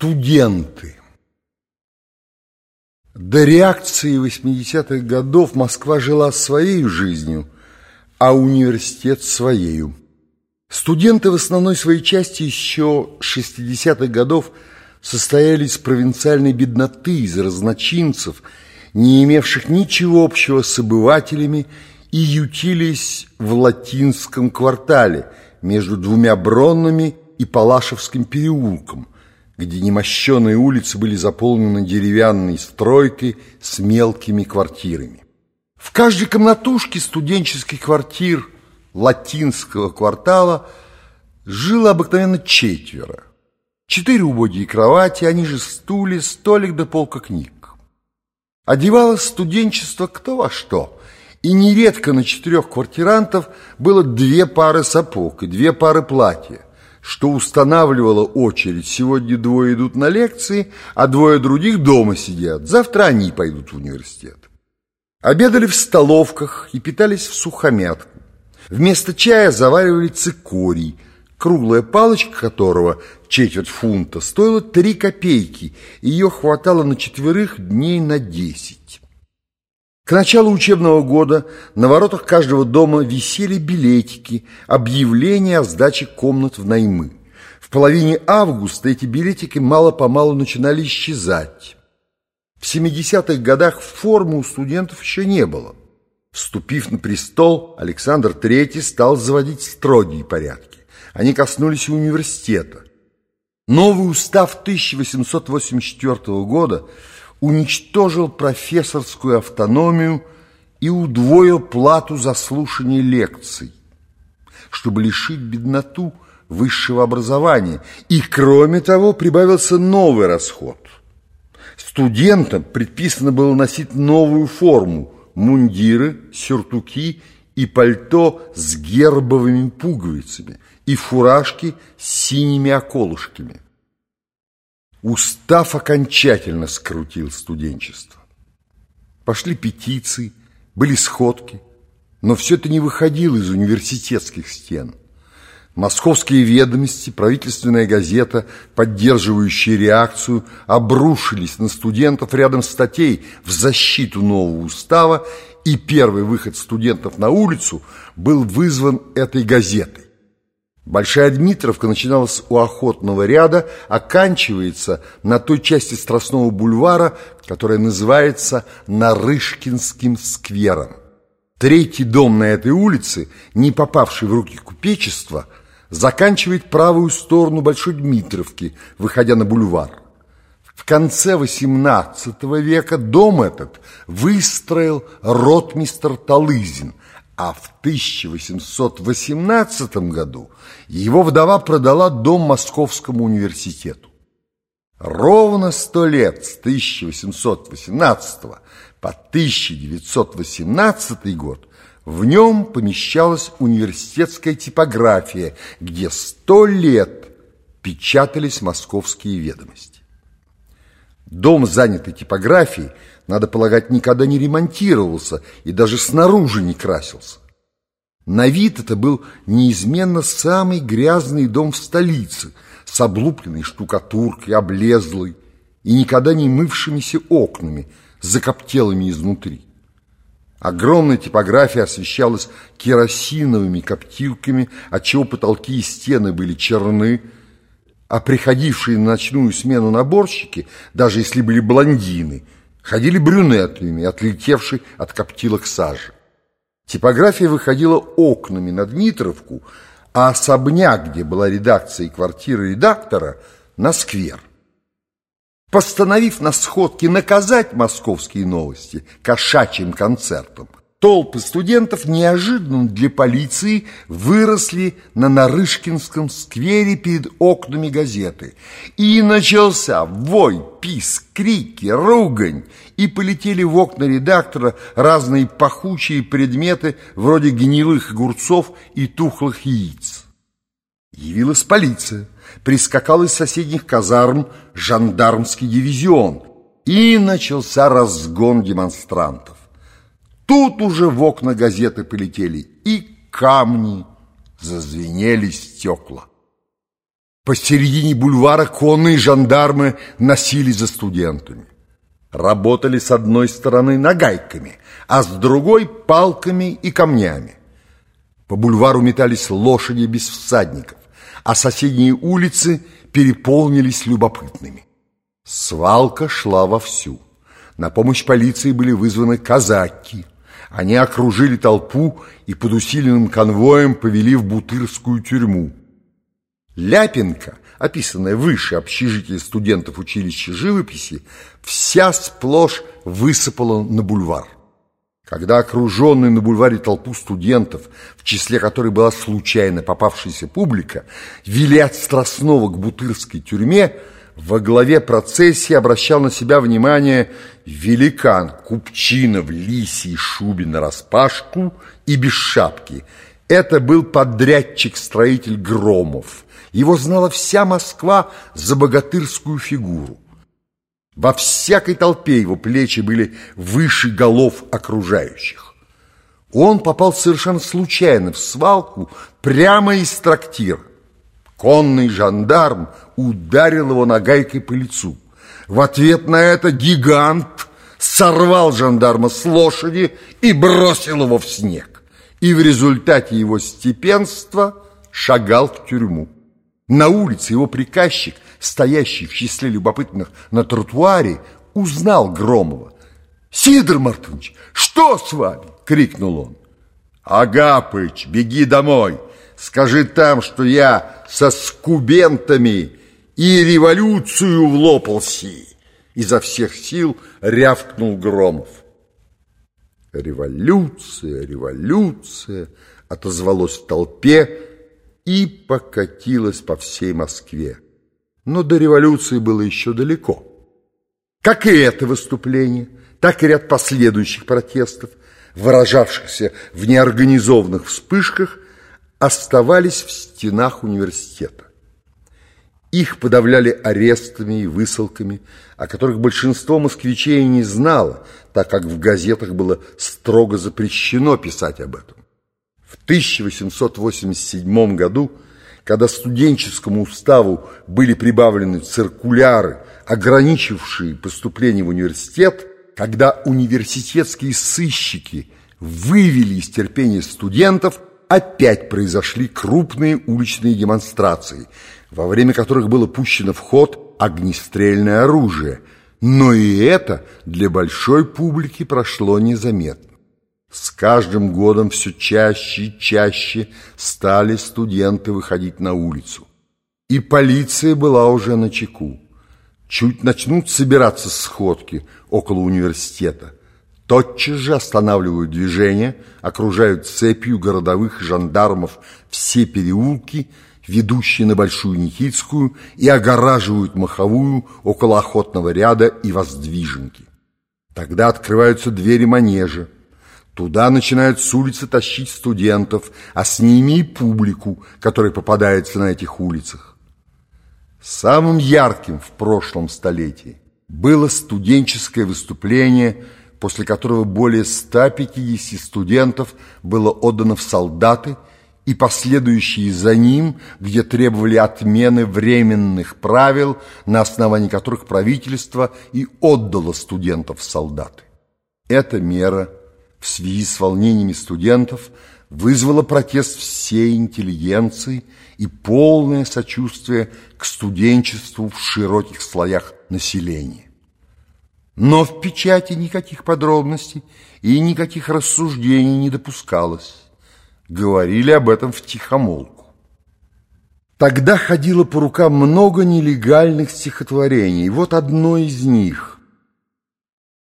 Студенты. До реакции 80-х годов Москва жила своей жизнью, а университет своею. Студенты в основной своей части еще 60-х годов состояли из провинциальной бедноты, из разночинцев, не имевших ничего общего с обывателями и ютились в латинском квартале между двумя Броннами и Палашевским переулком – где немощенные улицы были заполнены деревянной стройкой с мелкими квартирами. В каждой комнатушке студенческих квартир латинского квартала жило обыкновенно четверо. Четыре убогие кровати, они же стулья, столик да полка книг. Одевалось студенчество кто во что, и нередко на четырех квартирантов было две пары сапог и две пары платья что устанавливало очередь. Сегодня двое идут на лекции, а двое других дома сидят. Завтра они пойдут в университет. Обедали в столовках и питались в сухомятку. Вместо чая заваривали цикорий, круглая палочка которого, четверть фунта, стоила три копейки, ее хватало на четверых дней на десять. К началу учебного года на воротах каждого дома висели билетики, объявления о сдаче комнат в наймы. В половине августа эти билетики мало-помалу начинали исчезать. В 70-х годах формы у студентов еще не было. Вступив на престол, Александр III стал заводить строгие порядки. Они коснулись университета. Новый устав 1884 года – уничтожил профессорскую автономию и удвоил плату за слушание лекций, чтобы лишить бедноту высшего образования. И, кроме того, прибавился новый расход. Студентам предписано было носить новую форму – мундиры, сюртуки и пальто с гербовыми пуговицами и фуражки с синими околышками – Устав окончательно скрутил студенчество. Пошли петиции, были сходки, но все это не выходило из университетских стен. Московские ведомости, правительственная газета, поддерживающие реакцию, обрушились на студентов рядом статей в защиту нового устава, и первый выход студентов на улицу был вызван этой газетой. Большая Дмитровка начиналась у охотного ряда, оканчивается на той части Страстного бульвара, которая называется Нарышкинским сквером. Третий дом на этой улице, не попавший в руки купечества, заканчивает правую сторону Большой Дмитровки, выходя на бульвар. В конце XVIII века дом этот выстроил ротмистр Талызин – а в 1818 году его вдова продала дом Московскому университету. Ровно сто лет с 1818 по 1918 год в нем помещалась университетская типография, где сто лет печатались московские ведомости. Дом, занятый типографией, надо полагать, никогда не ремонтировался и даже снаружи не красился. На вид это был неизменно самый грязный дом в столице, с облупленной штукатуркой, облезлой и никогда не мывшимися окнами, закоптелыми изнутри. Огромная типография освещалась керосиновыми коптилками, отчего потолки и стены были черны, а приходившие на ночную смену наборщики, даже если были блондины – ходили брюнетами, отлетевшей от коптилок сажи. Типография выходила окнами на Дмитровку, а особняк, где была редакция и квартира редактора, на сквер. Постановив на сходке наказать московские новости кошачьим концертом, Толпы студентов неожиданно для полиции выросли на Нарышкинском сквере перед окнами газеты. И начался вой, писк, крики, ругань. И полетели в окна редактора разные пахучие предметы вроде гнилых огурцов и тухлых яиц. Явилась полиция. Прискакал из соседних казарм жандармский дивизион. И начался разгон демонстрантов. Тут уже в окна газеты полетели и камни, зазвенели стекла. Посередине бульвара конные жандармы носили за студентами. Работали с одной стороны нагайками, а с другой палками и камнями. По бульвару метались лошади без всадников, а соседние улицы переполнились любопытными. Свалка шла вовсю. На помощь полиции были вызваны казаки. Они окружили толпу и под усиленным конвоем повели в Бутырскую тюрьму. Ляпинка, описанная выше общежития студентов училища живописи, вся сплошь высыпала на бульвар. Когда окруженный на бульваре толпу студентов, в числе которой была случайно попавшаяся публика, вели от Страстного к Бутырской тюрьме, во главе процессии обращал на себя внимание великан Купчина в лисьей шубе нараспашку и без шапки. Это был подрядчик-строитель Громов – его знала вся Москва за богатырскую фигуру. Во всякой толпе его плечи были выше голов окружающих. Он попал совершенно случайно в свалку прямо из трактира. Конный жандарм ударил его нагайкой по лицу. В ответ на это гигант сорвал жандарма с лошади и бросил его в снег. И в результате его степенства шагал в тюрьму. На улице его приказчик, стоящий в числе любопытных на тротуаре, узнал Громова. «Сидор Мартынович, что с вами?» — крикнул он. «Агапыч, беги домой, скажи там, что я со скубентами и революцию влопался!» Изо всех сил рявкнул Громов. «Революция, революция!» — отозвалось в толпе, и покатилась по всей Москве. Но до революции было еще далеко. Как и это выступление, так и ряд последующих протестов, выражавшихся в неорганизованных вспышках, оставались в стенах университета. Их подавляли арестами и высылками, о которых большинство москвичей не знало, так как в газетах было строго запрещено писать об этом. В 1887 году, когда студенческому уставу были прибавлены циркуляры, ограничившие поступление в университет, когда университетские сыщики вывели из терпения студентов, опять произошли крупные уличные демонстрации, во время которых было пущено в ход огнестрельное оружие. Но и это для большой публики прошло незаметно. С каждым годом все чаще и чаще стали студенты выходить на улицу. И полиция была уже на чеку. Чуть начнут собираться сходки около университета, тотчас же останавливают движение, окружают цепью городовых жандармов все переулки, ведущие на Большую Никитскую, и огораживают Маховую около Охотного ряда и Воздвиженки. Тогда открываются двери манежа, Туда начинают с улицы тащить студентов, а с ними и публику, которая попадается на этих улицах. Самым ярким в прошлом столетии было студенческое выступление, после которого более 150 студентов было отдано в солдаты и последующие за ним, где требовали отмены временных правил, на основании которых правительство и отдало студентов в солдаты. Эта мера – в связи с волнениями студентов вызвало протест всей интеллигенции и полное сочувствие к студенчеству в широких слоях населения. Но в печати никаких подробностей и никаких рассуждений не допускалось. Говорили об этом в тихомолку. Тогда ходило по рукам много нелегальных стихотворений. Вот одно из них –